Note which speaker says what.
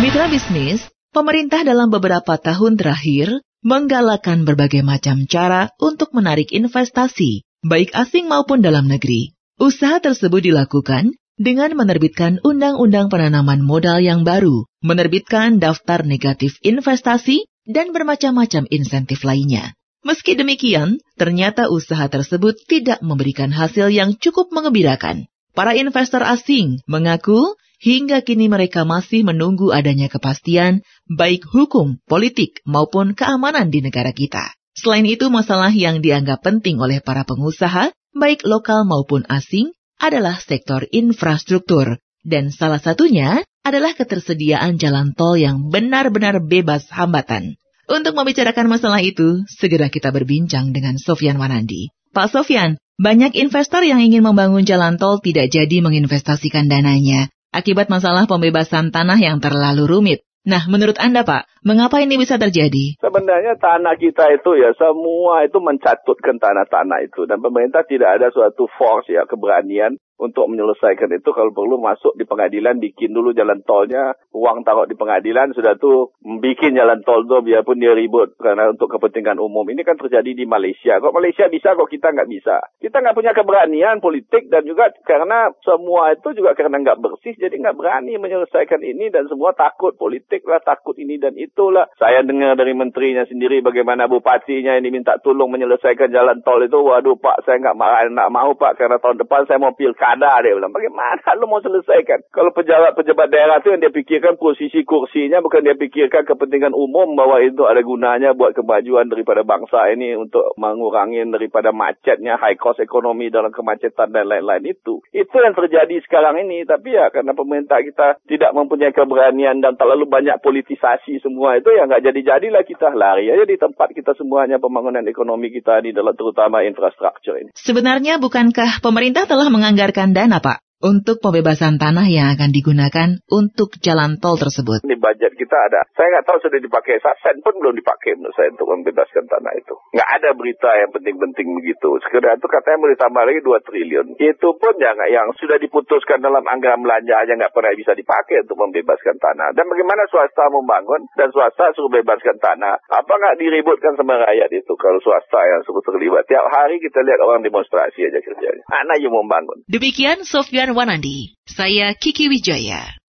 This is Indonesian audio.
Speaker 1: Mitra bisnis, pemerintah dalam beberapa tahun terakhir menggalakkan berbagai macam cara untuk menarik investasi, baik asing maupun dalam negeri. Usaha tersebut dilakukan dengan menerbitkan undang-undang penanaman modal yang baru, menerbitkan daftar negatif investasi, dan bermacam-macam insentif lainnya. Meski demikian, ternyata usaha tersebut tidak memberikan hasil yang cukup mengembirakan. Para investor asing mengaku hingga kini mereka masih menunggu adanya kepastian baik hukum, politik, maupun keamanan di negara kita. Selain itu, masalah yang dianggap penting oleh para pengusaha, baik lokal maupun asing, adalah sektor infrastruktur. Dan salah satunya adalah ketersediaan jalan tol yang benar-benar bebas hambatan. Untuk membicarakan masalah itu, segera kita berbincang dengan Sofyan Wanandi. Pak Sofyan, banyak investor yang ingin membangun jalan tol tidak jadi menginvestasikan dananya akibat masalah pembebasan tanah yang terlalu rumit. Nah, menurut Anda Pak, mengapa ini bisa terjadi?
Speaker 2: Sebenarnya tanah kita itu ya semua itu mencatutkan tanah-tanah itu dan pemerintah tidak ada suatu force ya keberanian untuk menyelesaikan itu kalau perlu masuk di pengadilan bikin dulu jalan tolnya. Uang taruh di pengadilan sudah tuh bikin jalan tol tuh biarpun dia ribut karena untuk kepentingan umum. Ini kan terjadi di Malaysia. Kok Malaysia bisa kok kita nggak bisa? Kita nggak punya keberanian politik dan juga karena semua itu juga karena nggak bersih jadi nggak berani menyelesaikan ini dan semua takut politik lah takut ini dan itulah. Saya dengar dari menterinya sendiri bagaimana bupatinya ini minta tolong menyelesaikan jalan tol itu. Waduh pak saya nggak nggak mau pak karena tahun depan saya mau pilkada ada dia bilang. Bagaimana lu mau selesaikan? Kalau pejabat-pejabat daerah itu yang dia pikirkan posisi kursinya bukan dia pikirkan kepentingan umum bahwa itu ada gunanya buat kemajuan daripada bangsa ini untuk mengurangi daripada macetnya high cost ekonomi dalam kemacetan dan lain-lain itu. Itu yang terjadi sekarang ini. Tapi ya karena pemerintah kita tidak mempunyai keberanian dan terlalu banyak politisasi semua itu ya nggak jadi-jadilah kita lari aja di tempat kita semuanya pembangunan ekonomi kita di dalam terutama infrastruktur ini.
Speaker 1: Sebenarnya bukankah pemerintah telah menganggarkan menyiapkan dana, Pak, untuk pembebasan tanah yang akan digunakan untuk jalan tol tersebut?
Speaker 2: Di budget kita ada. Saya nggak tahu sudah dipakai. Sen pun belum dipakai menurut saya untuk membebaskan tanah itu. Nggak ada berita yang penting-penting begitu. Sekedar itu katanya mau ditambah lagi 2 triliun. Itu pun ya yang sudah diputuskan dalam anggaran belanja aja nggak pernah bisa dipakai untuk membebaskan tanah. Dan bagaimana swasta membangun dan swasta suruh bebaskan tanah. Apa nggak diributkan sama rakyat itu kalau swasta yang suruh terlibat. Tiap hari kita lihat orang demonstrasi aja kerjanya. Anak yang membangun.
Speaker 1: Demikian Wanandi. Saya Kiki Wijaya.